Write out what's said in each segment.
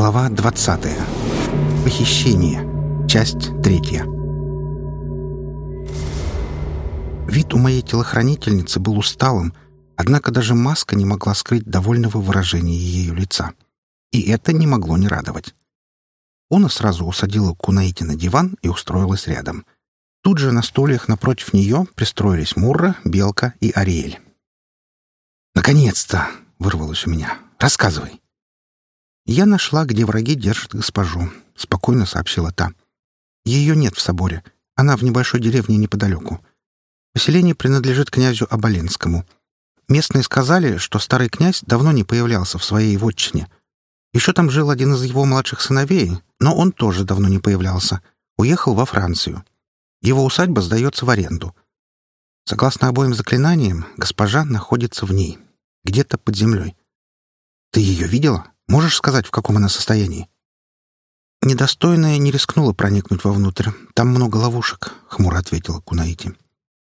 Глава 20. Похищение. Часть третья. Вид у моей телохранительницы был усталым, однако даже маска не могла скрыть довольного выражения ее лица. И это не могло не радовать. Она сразу усадила Кунаити на диван и устроилась рядом. Тут же на стульях напротив нее пристроились Мурра, Белка и Ариэль. «Наконец-то!» — вырвалось у меня. «Рассказывай!» «Я нашла, где враги держат госпожу», — спокойно сообщила та. «Ее нет в соборе. Она в небольшой деревне неподалеку. Поселение принадлежит князю Оболенскому. Местные сказали, что старый князь давно не появлялся в своей вотчине. Еще там жил один из его младших сыновей, но он тоже давно не появлялся. Уехал во Францию. Его усадьба сдается в аренду. Согласно обоим заклинаниям, госпожа находится в ней, где-то под землей. Ты ее видела?» Можешь сказать, в каком она состоянии?» «Недостойная не рискнула проникнуть вовнутрь. Там много ловушек», — хмуро ответила Кунаити.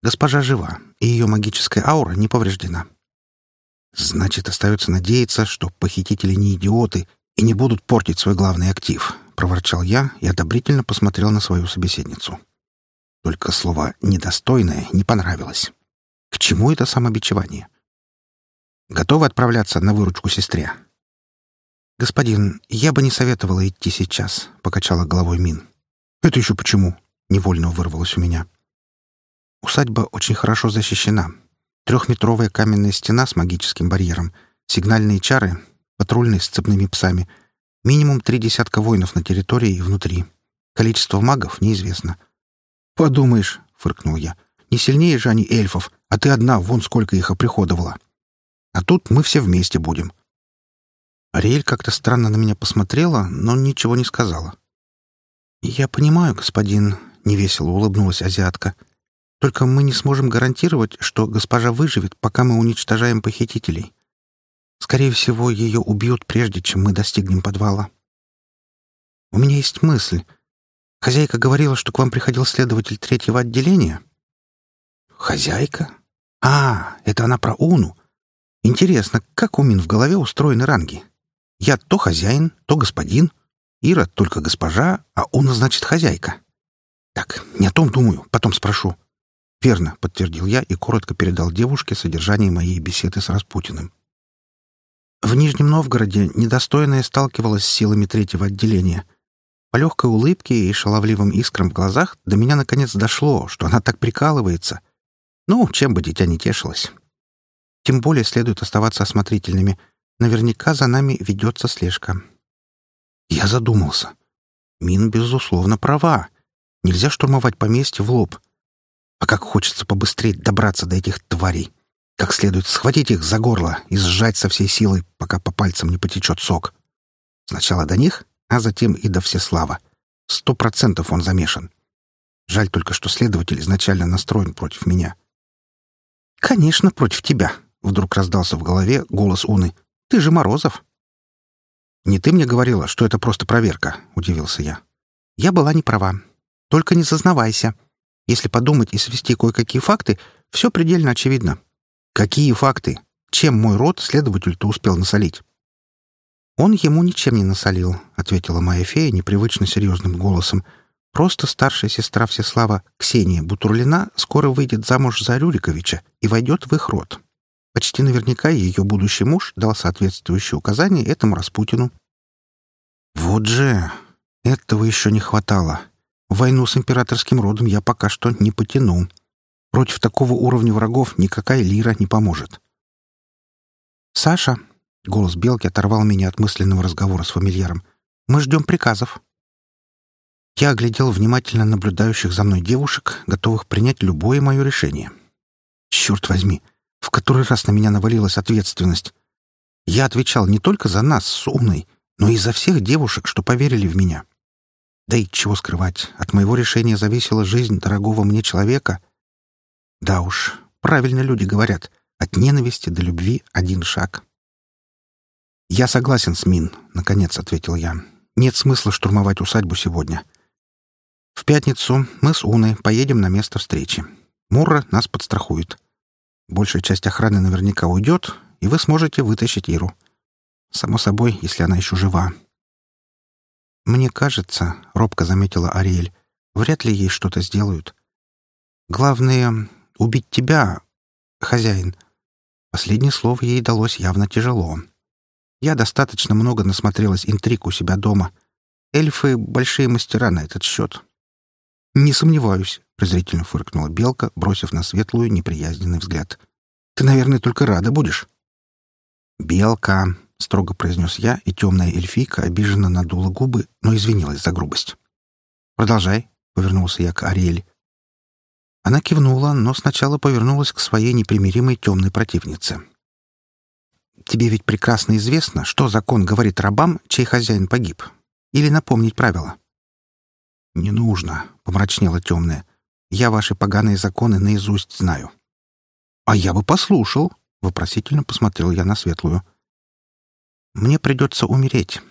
«Госпожа жива, и ее магическая аура не повреждена». «Значит, остается надеяться, что похитители не идиоты и не будут портить свой главный актив», — проворчал я и одобрительно посмотрел на свою собеседницу. Только слово «недостойное» не понравилось. К чему это самобичевание? Готовы отправляться на выручку сестре? «Господин, я бы не советовала идти сейчас», — покачала головой Мин. «Это еще почему?» — невольно вырвалось у меня. Усадьба очень хорошо защищена. Трехметровая каменная стена с магическим барьером, сигнальные чары, патрульные с цепными псами, минимум три десятка воинов на территории и внутри. Количество магов неизвестно. «Подумаешь», — фыркнул я, — «не сильнее же они эльфов, а ты одна, вон сколько их оприходовала. А тут мы все вместе будем. Ариэль как-то странно на меня посмотрела, но ничего не сказала. «Я понимаю, господин», — невесело улыбнулась азиатка. «Только мы не сможем гарантировать, что госпожа выживет, пока мы уничтожаем похитителей. Скорее всего, ее убьют, прежде чем мы достигнем подвала». «У меня есть мысль. Хозяйка говорила, что к вам приходил следователь третьего отделения?» «Хозяйка? А, это она про Уну. Интересно, как у Мин в голове устроены ранги?» Я то хозяин, то господин. Ира только госпожа, а он, значит, хозяйка. Так, не о том думаю, потом спрошу. Верно, подтвердил я и коротко передал девушке содержание моей беседы с Распутиным. В Нижнем Новгороде недостойная сталкивалась с силами третьего отделения. По легкой улыбке и шаловливым искрам в глазах до меня наконец дошло, что она так прикалывается. Ну, чем бы дитя не тешилось. Тем более следует оставаться осмотрительными — Наверняка за нами ведется слежка. Я задумался. Мин, безусловно, права. Нельзя штурмовать поместье в лоб. А как хочется побыстрее добраться до этих тварей. Как следует схватить их за горло и сжать со всей силы, пока по пальцам не потечет сок. Сначала до них, а затем и до Всеслава. Сто процентов он замешан. Жаль только, что следователь изначально настроен против меня. «Конечно, против тебя», — вдруг раздался в голове голос Уны. Ты же Морозов. Не ты мне говорила, что это просто проверка, удивился я. Я была не права. Только не зазнавайся. Если подумать и свести кое-какие факты, все предельно очевидно. Какие факты? Чем мой род следователь-то успел насолить? Он ему ничем не насолил, ответила моя фея непривычно серьезным голосом. Просто старшая сестра Всеслава Ксения Бутурлина скоро выйдет замуж за Рюриковича и войдет в их род. Почти наверняка ее будущий муж дал соответствующие указания этому Распутину. Вот же! Этого еще не хватало. Войну с императорским родом я пока что не потяну. Против такого уровня врагов никакая лира не поможет. «Саша!» — голос Белки оторвал меня от мысленного разговора с фамильяром. «Мы ждем приказов». Я оглядел внимательно наблюдающих за мной девушек, готовых принять любое мое решение. Черт возьми, в который раз на меня навалилась ответственность. Я отвечал не только за нас с умной, но и за всех девушек, что поверили в меня. Да и чего скрывать, от моего решения зависела жизнь дорогого мне человека. Да уж, правильно люди говорят, от ненависти до любви один шаг. «Я согласен с Мин», — наконец ответил я. «Нет смысла штурмовать усадьбу сегодня. В пятницу мы с Уной поедем на место встречи. Мурра нас подстрахует. Большая часть охраны наверняка уйдет, и вы сможете вытащить Иру. Само собой, если она еще жива. «Мне кажется, — робко заметила Ариэль, — вряд ли ей что-то сделают. Главное — убить тебя, хозяин». Последнее слово ей далось явно тяжело. Я достаточно много насмотрелась интриг у себя дома. Эльфы — большие мастера на этот счет. «Не сомневаюсь», — презрительно фыркнула Белка, бросив на светлую неприязненный взгляд. «Ты, наверное, только рада будешь». «Белка», — строго произнес я, и темная эльфийка обиженно надула губы, но извинилась за грубость. «Продолжай», — повернулся я к Ариэль. Она кивнула, но сначала повернулась к своей непримиримой темной противнице. «Тебе ведь прекрасно известно, что закон говорит рабам, чей хозяин погиб. Или напомнить правила?» «Не нужно», — помрачнела темная. «Я ваши поганые законы наизусть знаю». «А я бы послушал», — вопросительно посмотрел я на светлую. «Мне придется умереть.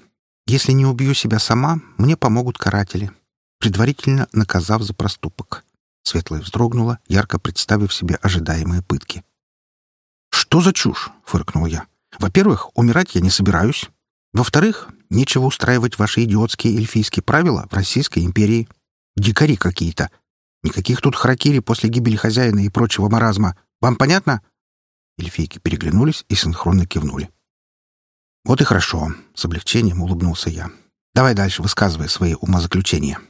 Если не убью себя сама, мне помогут каратели, предварительно наказав за проступок». Светлая вздрогнула, ярко представив себе ожидаемые пытки. «Что за чушь?» — фыркнул я. «Во-первых, умирать я не собираюсь. Во-вторых, нечего устраивать ваши идиотские эльфийские правила в Российской империи. Дикари какие-то. Никаких тут харакири после гибели хозяина и прочего маразма. Вам понятно?» Эльфийки переглянулись и синхронно кивнули. «Вот и хорошо», — с облегчением улыбнулся я. «Давай дальше высказывай свои умозаключения».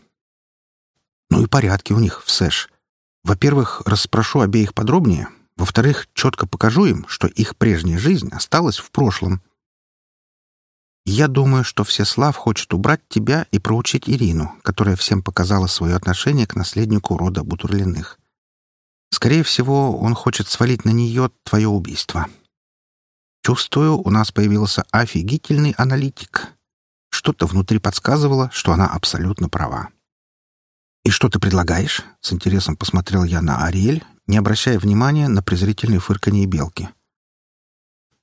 Ну и порядки у них в Сэш. Во-первых, расспрошу обеих подробнее. Во-вторых, четко покажу им, что их прежняя жизнь осталась в прошлом. Я думаю, что Всеслав хочет убрать тебя и проучить Ирину, которая всем показала свое отношение к наследнику рода Бутурлиных. Скорее всего, он хочет свалить на нее твое убийство. Чувствую, у нас появился офигительный аналитик. Что-то внутри подсказывало, что она абсолютно права. «И что ты предлагаешь?» — с интересом посмотрел я на Ариэль, не обращая внимания на презрительные фырканье белки.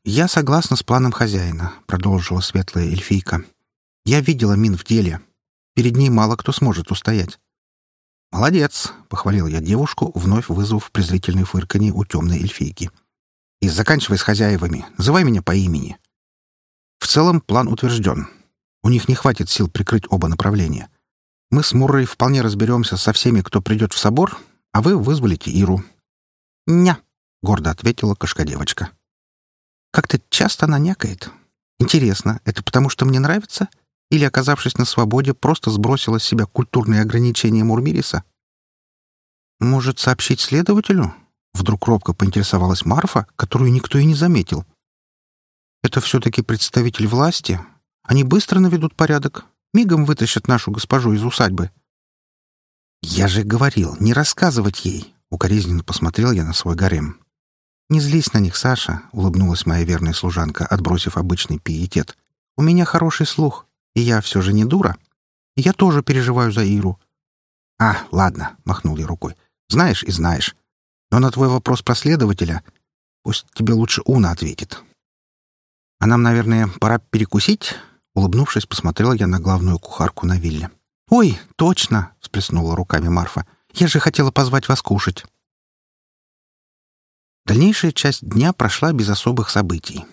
«Я согласна с планом хозяина», — продолжила светлая эльфийка. «Я видела Мин в деле. Перед ней мало кто сможет устоять». «Молодец», — похвалил я девушку, вновь вызвав презрительный фырканье у темной эльфийки. «И заканчивай с хозяевами. Называй меня по имени». В целом план утвержден. У них не хватит сил прикрыть оба направления. Мы с Муррой вполне разберемся со всеми, кто придет в собор, а вы вызволите Иру». «Ня», — гордо ответила кошка-девочка. «Как-то часто она някает. Интересно, это потому, что мне нравится? Или, оказавшись на свободе, просто сбросила с себя культурные ограничения Мурмириса?» «Может, сообщить следователю?» Вдруг робко поинтересовалась Марфа, которую никто и не заметил. «Это все-таки представитель власти. Они быстро наведут порядок, Мигом вытащат нашу госпожу из усадьбы. «Я же говорил, не рассказывать ей!» — укоризненно посмотрел я на свой гарем. «Не злись на них, Саша», — улыбнулась моя верная служанка, отбросив обычный пиетет. «У меня хороший слух, и я все же не дура. я тоже переживаю за Иру». «А, ладно», — махнул я рукой. «Знаешь и знаешь. Но на твой вопрос про следователя пусть тебе лучше Уна ответит. А нам, наверное, пора перекусить?» Улыбнувшись, посмотрела я на главную кухарку на вилле. «Ой, точно!» — всплеснула руками Марфа. «Я же хотела позвать вас кушать». Дальнейшая часть дня прошла без особых событий.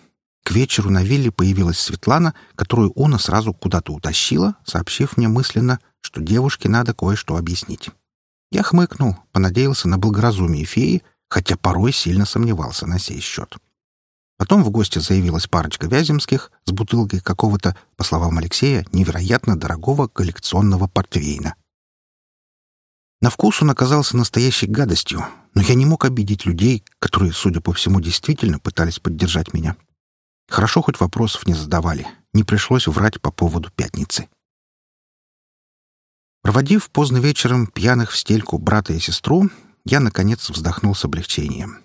К вечеру на вилле появилась Светлана, которую Уна сразу куда-то утащила, сообщив мне мысленно, что девушке надо кое-что объяснить. Я хмыкнул, понадеялся на благоразумие феи, хотя порой сильно сомневался на сей счет. Потом в гости заявилась парочка Вяземских с бутылкой какого-то, по словам Алексея, невероятно дорогого коллекционного портвейна. На вкус он оказался настоящей гадостью, но я не мог обидеть людей, которые, судя по всему, действительно пытались поддержать меня. Хорошо, хоть вопросов не задавали, не пришлось врать по поводу пятницы. Проводив поздно вечером пьяных в стельку брата и сестру, я, наконец, вздохнул с облегчением.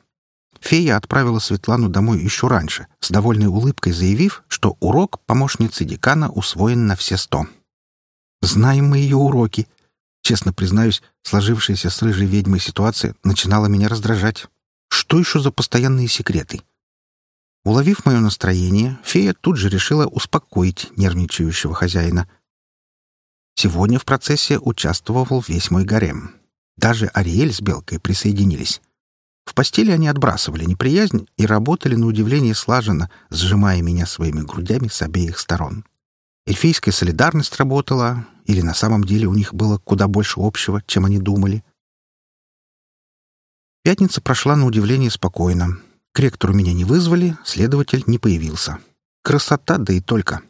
Фея отправила Светлану домой еще раньше, с довольной улыбкой заявив, что урок помощницы декана усвоен на все сто. «Знаем мы ее уроки», Честно признаюсь, сложившаяся с рыжей ведьмой ситуация начинала меня раздражать. Что еще за постоянные секреты? Уловив мое настроение, фея тут же решила успокоить нервничающего хозяина. Сегодня в процессе участвовал весь мой гарем. Даже Ариэль с Белкой присоединились. В постели они отбрасывали неприязнь и работали на удивление слаженно, сжимая меня своими грудями с обеих сторон. Эльфийская солидарность работала, или на самом деле у них было куда больше общего, чем они думали. Пятница прошла на удивление спокойно. К ректору меня не вызвали, следователь не появился. Красота, да и только.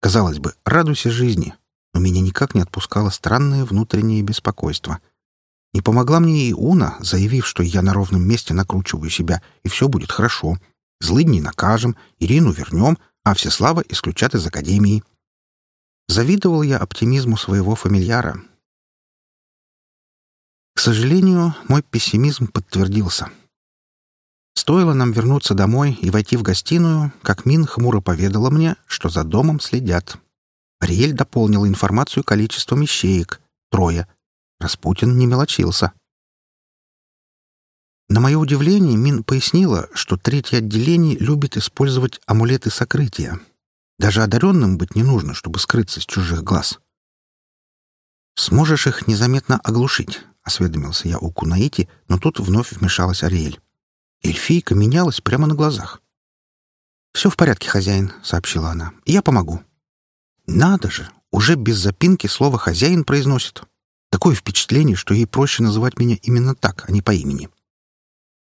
Казалось бы, радуйся жизни, но меня никак не отпускало странное внутреннее беспокойство. Не помогла мне и Уна, заявив, что я на ровном месте накручиваю себя, и все будет хорошо. Злыдней накажем, Ирину вернем, а Всеслава исключат из академии. Завидовал я оптимизму своего фамильяра. К сожалению, мой пессимизм подтвердился. Стоило нам вернуться домой и войти в гостиную, как Мин хмуро поведала мне, что за домом следят. Ариэль дополнила информацию количеством ищеек — трое. Распутин не мелочился. На мое удивление, Мин пояснила, что третье отделение любит использовать амулеты сокрытия — даже одаренным быть не нужно, чтобы скрыться с чужих глаз. «Сможешь их незаметно оглушить?» — осведомился я у Кунаити, но тут вновь вмешалась Ариэль. Эльфийка менялась прямо на глазах. «Все в порядке, хозяин», — сообщила она. «Я помогу». «Надо же! Уже без запинки слово «хозяин» произносит. Такое впечатление, что ей проще называть меня именно так, а не по имени.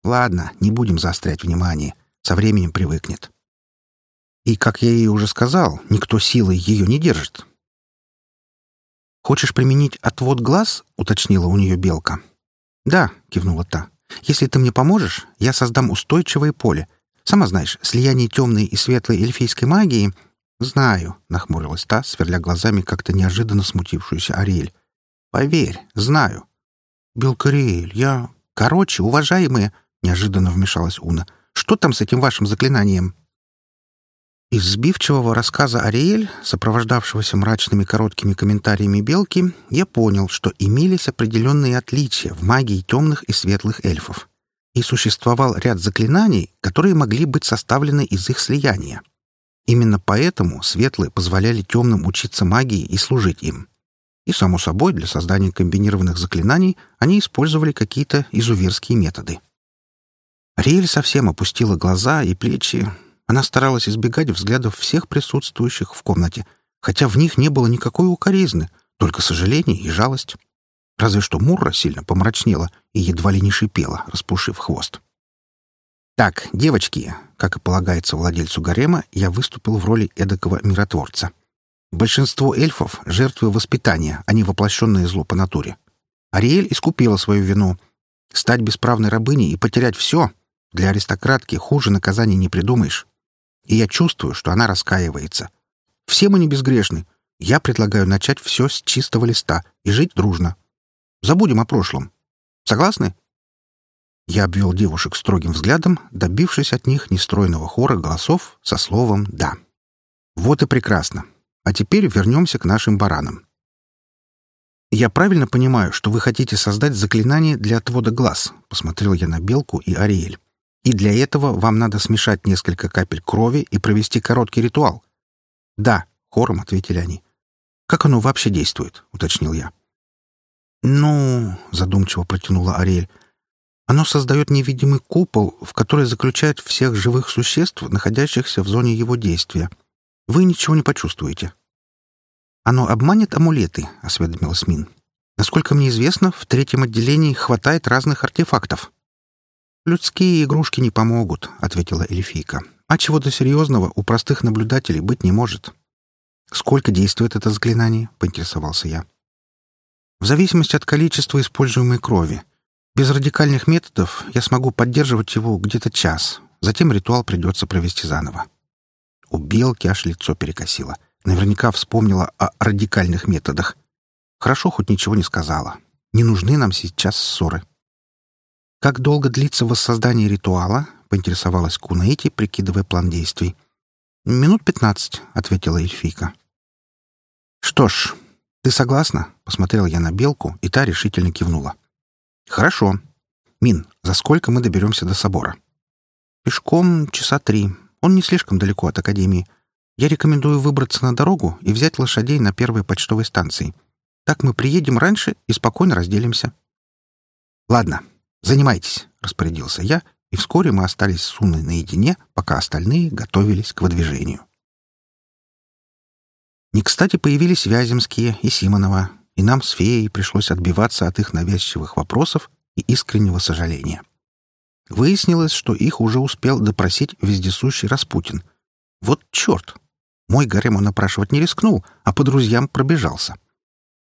Ладно, не будем заострять внимание. Со временем привыкнет. И, как я ей уже сказал, никто силой ее не держит. «Хочешь применить отвод глаз?» — уточнила у нее белка. «Да», — кивнула та. «Если ты мне поможешь, я создам устойчивое поле. Сама знаешь, слияние темной и светлой эльфийской магии...» «Знаю», — нахмурилась та, сверля глазами как-то неожиданно смутившуюся Ариэль. «Поверь, знаю». «Белкариэль, я...» «Короче, уважаемые...» — неожиданно вмешалась Уна. «Что там с этим вашим заклинанием?» Из сбивчивого рассказа Ариэль, сопровождавшегося мрачными короткими комментариями Белки, я понял, что имелись определенные отличия в магии темных и светлых эльфов. И существовал ряд заклинаний, которые могли быть составлены из их слияния. Именно поэтому светлые позволяли темным учиться магии и служить им. И, само собой, для создания комбинированных заклинаний они использовали какие-то изуверские методы. Ариэль совсем опустила глаза и плечи, она старалась избегать взглядов всех присутствующих в комнате, хотя в них не было никакой укоризны, только сожаление и жалость. Разве что Мурра сильно помрачнела и едва ли не шипела, распушив хвост. «Так, девочки», как и полагается владельцу гарема, я выступил в роли эдакого миротворца. Большинство эльфов — жертвы воспитания, а не воплощенное зло по натуре. Ариэль искупила свою вину. Стать бесправной рабыней и потерять все — для аристократки хуже наказания не придумаешь и я чувствую, что она раскаивается. Все мы не безгрешны. Я предлагаю начать все с чистого листа и жить дружно. Забудем о прошлом. Согласны?» Я обвел девушек строгим взглядом, добившись от них нестройного хора голосов со словом «да». «Вот и прекрасно. А теперь вернемся к нашим баранам. «Я правильно понимаю, что вы хотите создать заклинание для отвода глаз?» — посмотрел я на Белку и Ариэль. И для этого вам надо смешать несколько капель крови и провести короткий ритуал. Да, хором ответили они. Как оно вообще действует? уточнил я. Ну, задумчиво протянула Ариэль. Оно создает невидимый купол, в который заключает всех живых существ, находящихся в зоне его действия. Вы ничего не почувствуете. Оно обманет амулеты, осведомилась Мин. Насколько мне известно, в третьем отделении хватает разных артефактов. «Людские игрушки не помогут», — ответила эльфийка. «А чего-то серьезного у простых наблюдателей быть не может». «Сколько действует это заклинание?» — поинтересовался я. «В зависимости от количества используемой крови. Без радикальных методов я смогу поддерживать его где-то час. Затем ритуал придется провести заново». У белки аж лицо перекосило. Наверняка вспомнила о радикальных методах. Хорошо, хоть ничего не сказала. Не нужны нам сейчас ссоры. «Как долго длится воссоздание ритуала?» — поинтересовалась Кунаити, прикидывая план действий. «Минут пятнадцать», — ответила эльфийка. «Что ж, ты согласна?» — посмотрел я на белку, и та решительно кивнула. «Хорошо. Мин, за сколько мы доберемся до собора?» «Пешком часа три. Он не слишком далеко от Академии. Я рекомендую выбраться на дорогу и взять лошадей на первой почтовой станции. Так мы приедем раньше и спокойно разделимся». «Ладно, «Занимайтесь», — распорядился я, и вскоре мы остались с Уной наедине, пока остальные готовились к выдвижению. Не кстати появились Вяземские и Симонова, и нам с феей пришлось отбиваться от их навязчивых вопросов и искреннего сожаления. Выяснилось, что их уже успел допросить вездесущий Распутин. Вот черт! Мой гарем он опрашивать не рискнул, а по друзьям пробежался.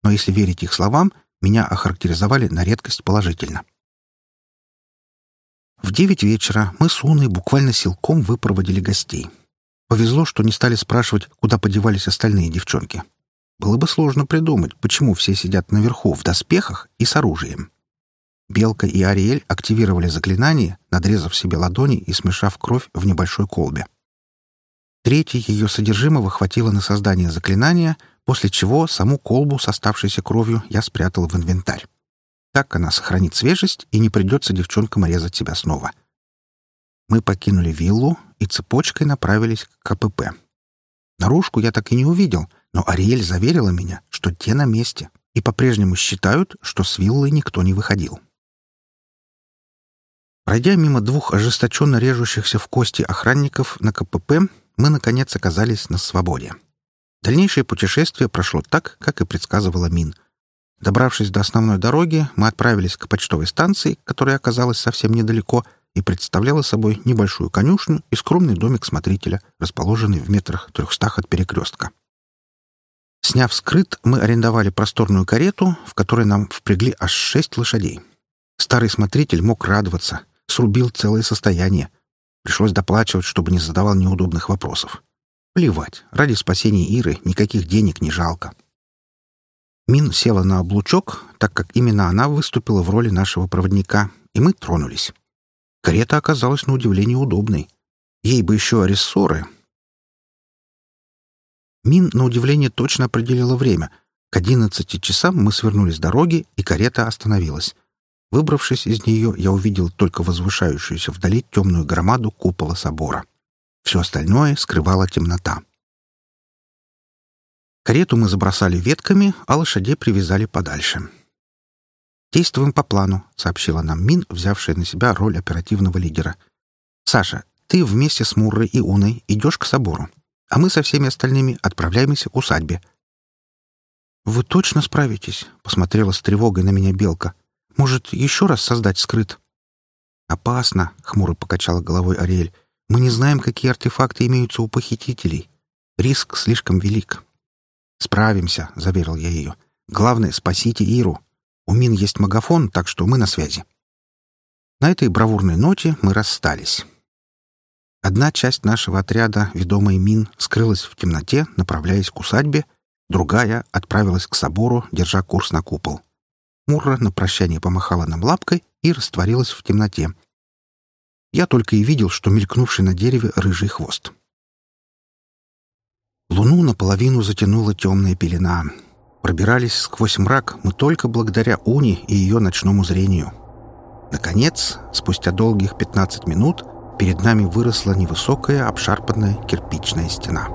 Но если верить их словам, меня охарактеризовали на редкость положительно. В девять вечера мы с Уной буквально силком выпроводили гостей. Повезло, что не стали спрашивать, куда подевались остальные девчонки. Было бы сложно придумать, почему все сидят наверху в доспехах и с оружием. Белка и Ариэль активировали заклинание, надрезав себе ладони и смешав кровь в небольшой колбе. Третье ее содержимого хватило на создание заклинания, после чего саму колбу с оставшейся кровью я спрятал в инвентарь. Так она сохранит свежесть, и не придется девчонкам резать себя снова. Мы покинули виллу и цепочкой направились к КПП. Наружку я так и не увидел, но Ариэль заверила меня, что те на месте и по-прежнему считают, что с виллы никто не выходил. Пройдя мимо двух ожесточенно режущихся в кости охранников на КПП, мы, наконец, оказались на свободе. Дальнейшее путешествие прошло так, как и предсказывала Мин — Добравшись до основной дороги, мы отправились к почтовой станции, которая оказалась совсем недалеко и представляла собой небольшую конюшню и скромный домик смотрителя, расположенный в метрах трехстах от перекрестка. Сняв скрыт, мы арендовали просторную карету, в которой нам впрягли аж шесть лошадей. Старый смотритель мог радоваться, срубил целое состояние. Пришлось доплачивать, чтобы не задавал неудобных вопросов. Плевать, ради спасения Иры никаких денег не жалко. Мин села на облучок, так как именно она выступила в роли нашего проводника, и мы тронулись. Карета оказалась на удивление удобной. Ей бы еще рессоры. Мин, на удивление, точно определила время. К одиннадцати часам мы свернули с дороги, и карета остановилась. Выбравшись из нее, я увидел только возвышающуюся вдали темную громаду купола собора. Все остальное скрывала темнота. Карету мы забросали ветками, а лошадей привязали подальше. «Действуем по плану», — сообщила нам Мин, взявшая на себя роль оперативного лидера. «Саша, ты вместе с Муррой и Уной идешь к собору, а мы со всеми остальными отправляемся к усадьбе». «Вы точно справитесь?» — посмотрела с тревогой на меня Белка. «Может, еще раз создать скрыт?» «Опасно», — хмуро покачала головой Ариэль. «Мы не знаем, какие артефакты имеются у похитителей. Риск слишком велик». «Справимся», — заверил я ее. «Главное, спасите Иру. У Мин есть магафон, так что мы на связи». На этой бравурной ноте мы расстались. Одна часть нашего отряда, ведомая Мин, скрылась в темноте, направляясь к усадьбе, другая отправилась к собору, держа курс на купол. Мурра на прощание помахала нам лапкой и растворилась в темноте. Я только и видел, что мелькнувший на дереве рыжий хвост. Луну наполовину затянула темная пелена. Пробирались сквозь мрак мы только благодаря Уни и ее ночному зрению. Наконец, спустя долгих 15 минут, перед нами выросла невысокая обшарпанная кирпичная стена.